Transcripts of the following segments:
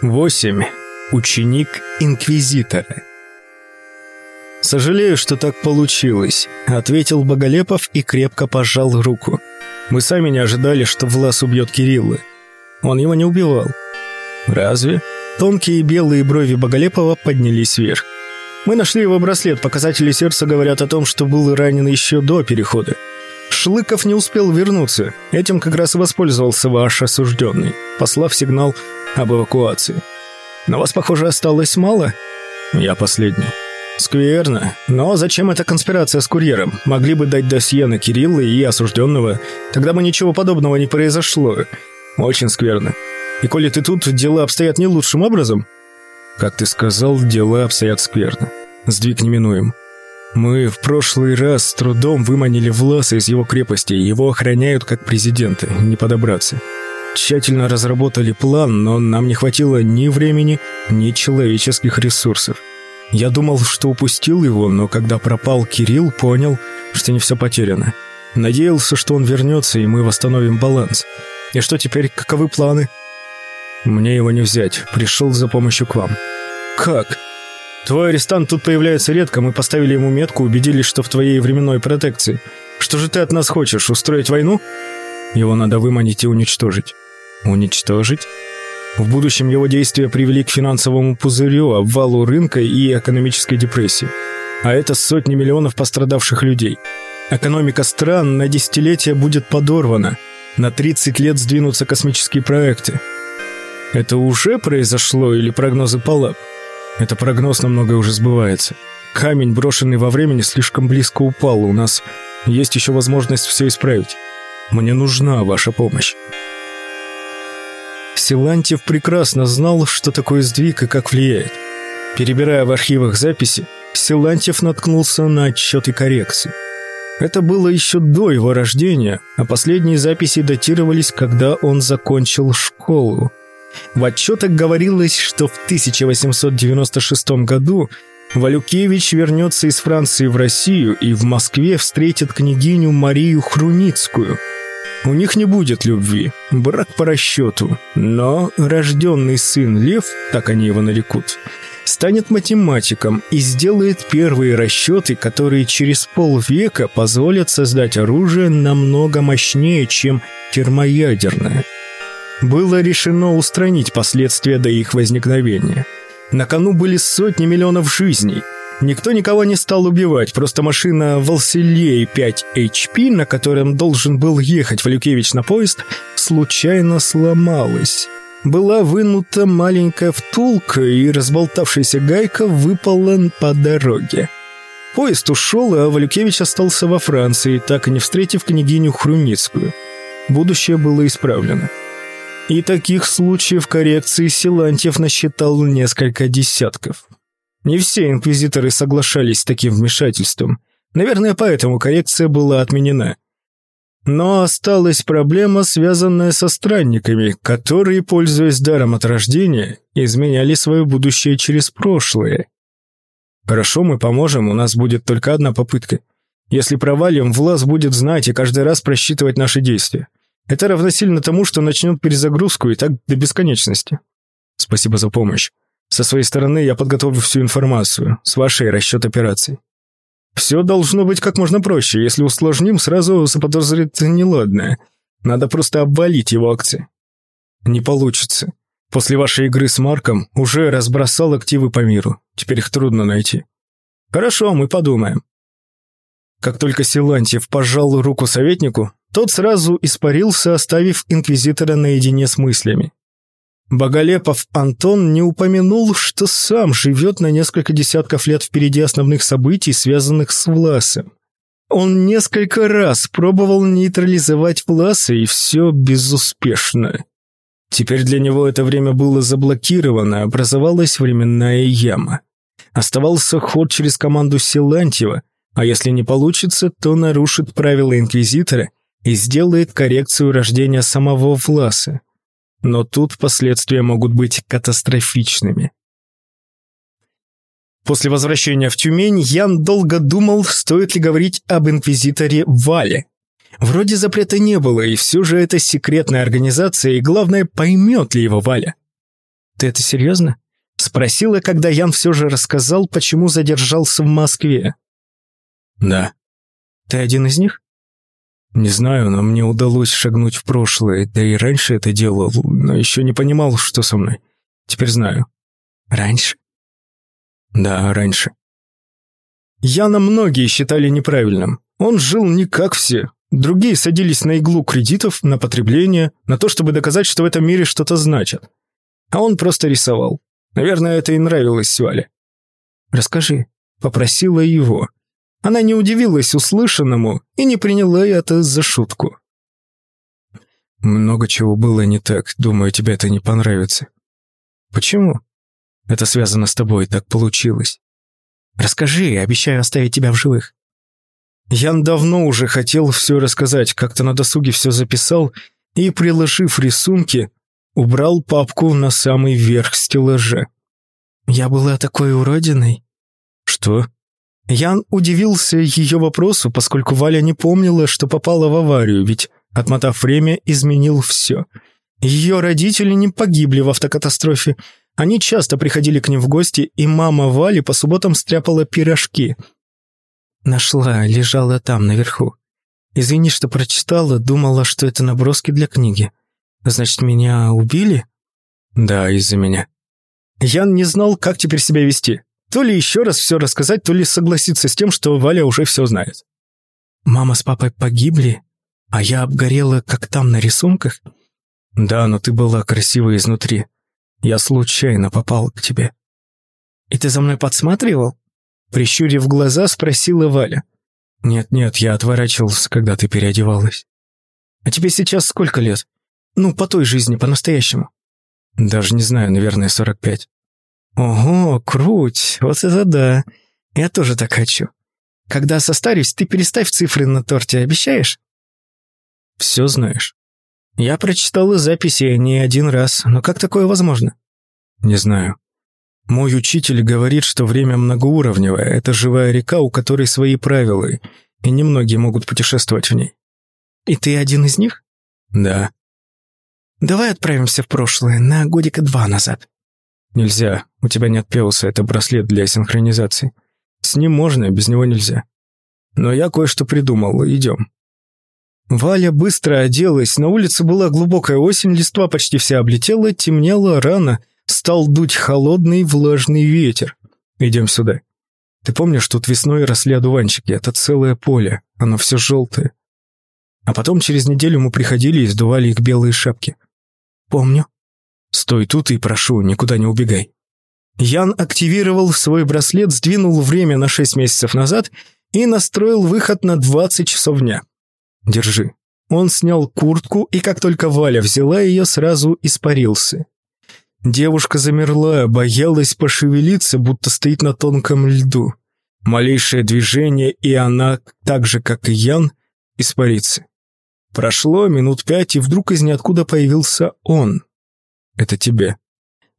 8. Ученик Инквизитора. «Сожалею, что так получилось», — ответил Боголепов и крепко пожал руку. «Мы сами не ожидали, что Влас убьет Кирилла. Он его не убивал». «Разве?» Тонкие белые брови Боголепова поднялись вверх. «Мы нашли его браслет. Показатели сердца говорят о том, что был ранен еще до перехода. Шлыков не успел вернуться. Этим как раз и воспользовался ваш осужденный, послав сигнал об эвакуации. Но вас, похоже, осталось мало? Я последний. Скверно. Но зачем эта конспирация с курьером? Могли бы дать досье на Кирилла и осужденного. Тогда бы ничего подобного не произошло. Очень скверно. И коли ты тут, дела обстоят не лучшим образом? Как ты сказал, дела обстоят скверно. Сдвиг неминуем. Мы в прошлый раз с трудом выманили Власа из его крепости, его охраняют как президента, не подобраться. Тщательно разработали план, но нам не хватило ни времени, ни человеческих ресурсов. Я думал, что упустил его, но когда пропал Кирилл, понял, что не все потеряно. Надеялся, что он вернется, и мы восстановим баланс. И что теперь, каковы планы? Мне его не взять, пришел за помощью к вам. Как? Твой арестант тут появляется редко, мы поставили ему метку, убедились, что в твоей временной протекции. Что же ты от нас хочешь, устроить войну? Его надо выманить и уничтожить. Уничтожить? В будущем его действия привели к финансовому пузырю, обвалу рынка и экономической депрессии. А это сотни миллионов пострадавших людей. Экономика стран на десятилетия будет подорвана. На 30 лет сдвинутся космические проекты. Это уже произошло или прогнозы Палап? Это прогноз намного уже сбывается. Камень, брошенный во времени, слишком близко упал. У нас есть еще возможность все исправить. Мне нужна ваша помощь. Силантьев прекрасно знал, что такое сдвиг и как влияет. Перебирая в архивах записи, Силантьев наткнулся на отчеты коррекции. Это было еще до его рождения, а последние записи датировались, когда он закончил школу. В отчетах говорилось, что в 1896 году Валюкевич вернется из Франции в Россию и в Москве встретит княгиню Марию Хруницкую. У них не будет любви, брак по расчету, но рожденный сын Лев, так они его нарекут, станет математиком и сделает первые расчеты, которые через полвека позволят создать оружие намного мощнее, чем термоядерное – было решено устранить последствия до их возникновения. На кону были сотни миллионов жизней. Никто никого не стал убивать, просто машина Волселей 5 HP, на котором должен был ехать Валюкевич на поезд, случайно сломалась. Была вынута маленькая втулка, и разболтавшаяся гайка выпала по дороге. Поезд ушел, а Валюкевич остался во Франции, так и не встретив княгиню Хруницкую. Будущее было исправлено. И таких случаев коррекции Силантьев насчитал несколько десятков. Не все инквизиторы соглашались с таким вмешательством. Наверное, поэтому коррекция была отменена. Но осталась проблема, связанная со странниками, которые, пользуясь даром от рождения, изменяли свое будущее через прошлое. Хорошо, мы поможем, у нас будет только одна попытка. Если провалим, Влас будет знать и каждый раз просчитывать наши действия. Это равносильно тому, что начнет перезагрузку и так до бесконечности. Спасибо за помощь. Со своей стороны я подготовлю всю информацию, с вашей расчет операций. Все должно быть как можно проще. Если усложним, сразу заподозрит неладное. Надо просто обвалить его акции. Не получится. После вашей игры с Марком уже разбросал активы по миру. Теперь их трудно найти. Хорошо, мы подумаем. Как только Силантьев пожал руку советнику, тот сразу испарился, оставив инквизитора наедине с мыслями. Боголепов Антон не упомянул, что сам живет на несколько десятков лет впереди основных событий, связанных с Власом. Он несколько раз пробовал нейтрализовать Власа, и все безуспешно. Теперь для него это время было заблокировано, образовалась временная яма. Оставался ход через команду Силантьева, а если не получится, то нарушит правила Инквизитора и сделает коррекцию рождения самого Власа. Но тут последствия могут быть катастрофичными. После возвращения в Тюмень Ян долго думал, стоит ли говорить об инквизиторе Вале. Вроде запрета не было, и все же это секретная организация, и главное, поймет ли его Валя. Ты это серьезно? Спросила, когда Ян все же рассказал, почему задержался в Москве. Да. Ты один из них? Не знаю, но мне удалось шагнуть в прошлое, да и раньше это делал, но еще не понимал, что со мной. Теперь знаю. Раньше? Да, раньше. Яна многие считали неправильным. Он жил не как все. Другие садились на иглу кредитов, на потребление, на то, чтобы доказать, что в этом мире что-то значит. А он просто рисовал. Наверное, это и нравилось Сюале. «Расскажи», — попросила его. Она не удивилась услышанному и не приняла это за шутку. «Много чего было не так. Думаю, тебе это не понравится». «Почему?» «Это связано с тобой, так получилось». «Расскажи, обещаю оставить тебя в живых». Ян давно уже хотел все рассказать, как-то на досуге все записал и, приложив рисунки, убрал папку на самый верх стеллажа. «Я была такой уродиной». «Что?» Ян удивился ее вопросу, поскольку Валя не помнила, что попала в аварию, ведь, отмотав время, изменил все. Ее родители не погибли в автокатастрофе. Они часто приходили к ним в гости, и мама Вали по субботам стряпала пирожки. Нашла, лежала там, наверху. Извини, что прочитала, думала, что это наброски для книги. Значит, меня убили? Да, из-за меня. Ян не знал, как теперь себя вести. То ли еще раз все рассказать, то ли согласиться с тем, что Валя уже все знает. Мама с папой погибли, а я обгорела, как там на рисунках? Да, но ты была красивой изнутри. Я случайно попал к тебе. И ты за мной подсматривал? Прищурив глаза, спросила Валя. Нет-нет, я отворачивался, когда ты переодевалась. А тебе сейчас сколько лет? Ну, по той жизни, по-настоящему. Даже не знаю, наверное, сорок пять. Ого, круть, вот это да. Я тоже так хочу. Когда состарюсь, ты переставь цифры на торте, обещаешь? Все знаешь. Я прочитал записи не один раз, но как такое возможно? Не знаю. Мой учитель говорит, что время многоуровневое, это живая река, у которой свои правила, и немногие могут путешествовать в ней. И ты один из них? Да. Давай отправимся в прошлое, на годика два назад. Нельзя, у тебя нет Пеуса, это браслет для синхронизации. С ним можно, без него нельзя. Но я кое-что придумал, идем. Валя быстро оделась, на улице была глубокая осень, листва почти вся облетела, темнело рано, стал дуть холодный влажный ветер. Идем сюда. Ты помнишь, тут весной росли одуванчики, это целое поле, оно все желтое. А потом через неделю мы приходили и сдували их белые шапки. «Помню». «Стой тут и прошу, никуда не убегай». Ян активировал свой браслет, сдвинул время на шесть месяцев назад и настроил выход на 20 часов дня. «Держи». Он снял куртку, и как только Валя взяла ее, сразу испарился. Девушка замерла, боялась пошевелиться, будто стоит на тонком льду. Малейшее движение, и она, так же, как и Ян, испарится. Прошло минут пять, и вдруг из ниоткуда появился он. Это тебе.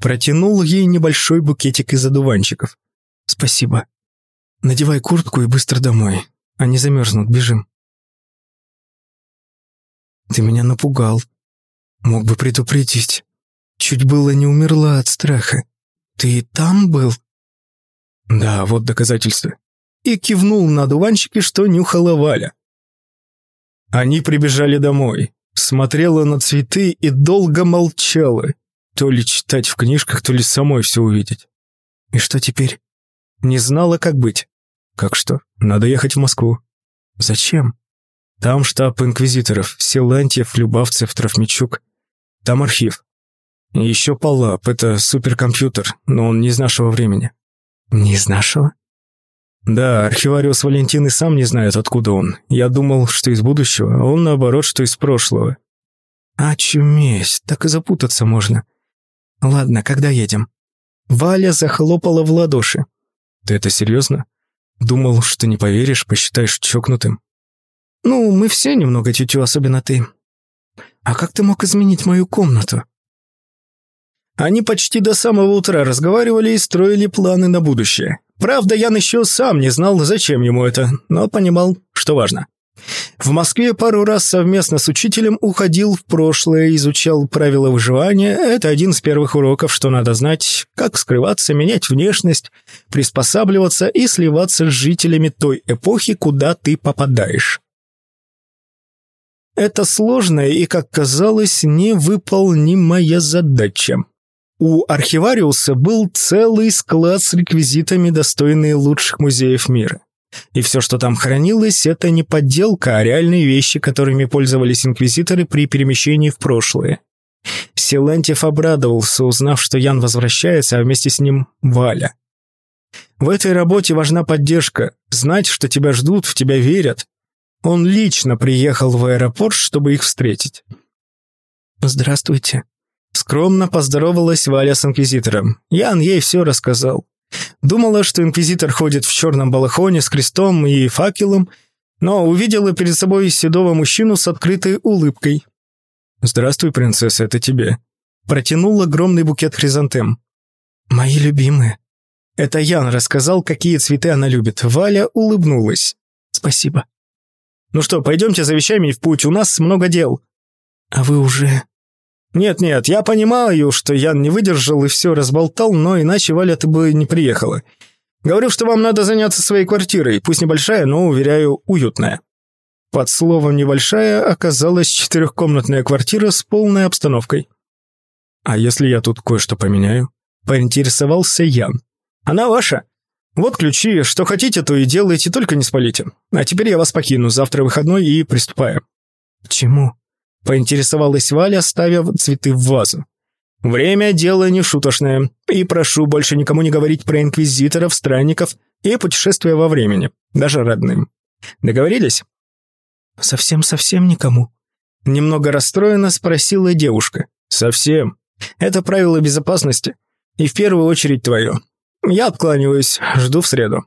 Протянул ей небольшой букетик из одуванчиков. Спасибо. Надевай куртку и быстро домой. Они замерзнут, бежим. Ты меня напугал. Мог бы предупредить. Чуть было не умерла от страха. Ты там был? Да, вот доказательство. И кивнул на одуванчики, что нюхала Валя. Они прибежали домой. Смотрела на цветы и долго молчала. То ли читать в книжках, то ли самой все увидеть. И что теперь? Не знала, как быть. Как что? Надо ехать в Москву. Зачем? Там штаб инквизиторов, Силантьев, Любавцев, Трофмичук. Там архив. еще Палап, это суперкомпьютер, но он не из нашего времени. Не из нашего? Да, архивариус Валентин и сам не знает, откуда он. Я думал, что из будущего, а он наоборот, что из прошлого. Очуметь, так и запутаться можно. Ладно, когда едем? Валя захлопала в ладоши. Ты это серьезно? Думал, что не поверишь, посчитаешь чокнутым. Ну, мы все немного тетю, особенно ты. А как ты мог изменить мою комнату? Они почти до самого утра разговаривали и строили планы на будущее. Правда, Ян еще сам не знал, зачем ему это, но понимал, что важно. В Москве пару раз совместно с учителем уходил в прошлое, изучал правила выживания. Это один из первых уроков, что надо знать, как скрываться, менять внешность, приспосабливаться и сливаться с жителями той эпохи, куда ты попадаешь. Это сложная и, как казалось, невыполнимая задача. У архивариуса был целый склад с реквизитами, достойные лучших музеев мира. И все, что там хранилось, это не подделка, а реальные вещи, которыми пользовались инквизиторы при перемещении в прошлое. Силантьев обрадовался, узнав, что Ян возвращается, а вместе с ним Валя. В этой работе важна поддержка, знать, что тебя ждут, в тебя верят. Он лично приехал в аэропорт, чтобы их встретить. «Здравствуйте». Скромно поздоровалась Валя с инквизитором. Ян ей все рассказал. Думала, что инквизитор ходит в черном балахоне с крестом и факелом, но увидела перед собой седого мужчину с открытой улыбкой. «Здравствуй, принцесса, это тебе». Протянул огромный букет хризантем. «Мои любимые». Это Ян рассказал, какие цветы она любит. Валя улыбнулась. «Спасибо». «Ну что, пойдемте за вещами в путь, у нас много дел». «А вы уже...» «Нет-нет, я понимаю, что Ян не выдержал и все разболтал, но иначе Валя ты бы не приехала. Говорю, что вам надо заняться своей квартирой, пусть небольшая, но, уверяю, уютная». Под словом «небольшая» оказалась четырехкомнатная квартира с полной обстановкой. «А если я тут кое-что поменяю?» – поинтересовался Ян. «Она ваша. Вот ключи, что хотите, то и делайте, только не спалите. А теперь я вас покину, завтра выходной и приступаю». «К чему?» Поинтересовалась Валя, ставя цветы в вазу. «Время – дело не шуточное, и прошу больше никому не говорить про инквизиторов, странников и путешествия во времени, даже родным. Договорились?» «Совсем-совсем никому?» Немного расстроенно спросила девушка. «Совсем. Это правило безопасности. И в первую очередь твое. Я откланиваюсь, жду в среду».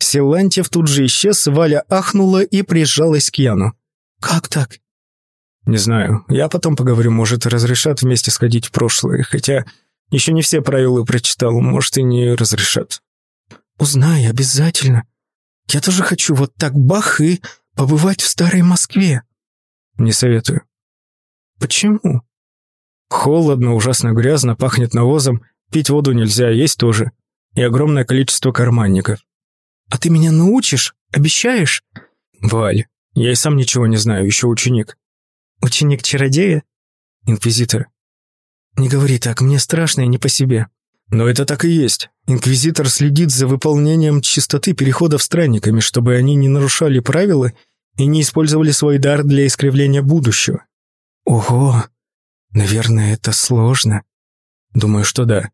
Силантьев тут же исчез, Валя ахнула и прижалась к Яну. «Как так? Не знаю. Я потом поговорю, может, разрешат вместе сходить в прошлое, хотя еще не все правила прочитал, может, и не разрешат. Узнай, обязательно. Я тоже хочу вот так бах и побывать в старой Москве. Не советую. Почему? Холодно, ужасно грязно, пахнет навозом, пить воду нельзя, есть тоже. И огромное количество карманников. А ты меня научишь? Обещаешь? Валь, я и сам ничего не знаю, еще ученик. Ученик чародея? Инквизитор. Не говори так, мне страшно и не по себе. Но это так и есть. Инквизитор следит за выполнением чистоты переходов странниками, чтобы они не нарушали правила и не использовали свой дар для искривления будущего. Ого! Наверное, это сложно. Думаю, что да.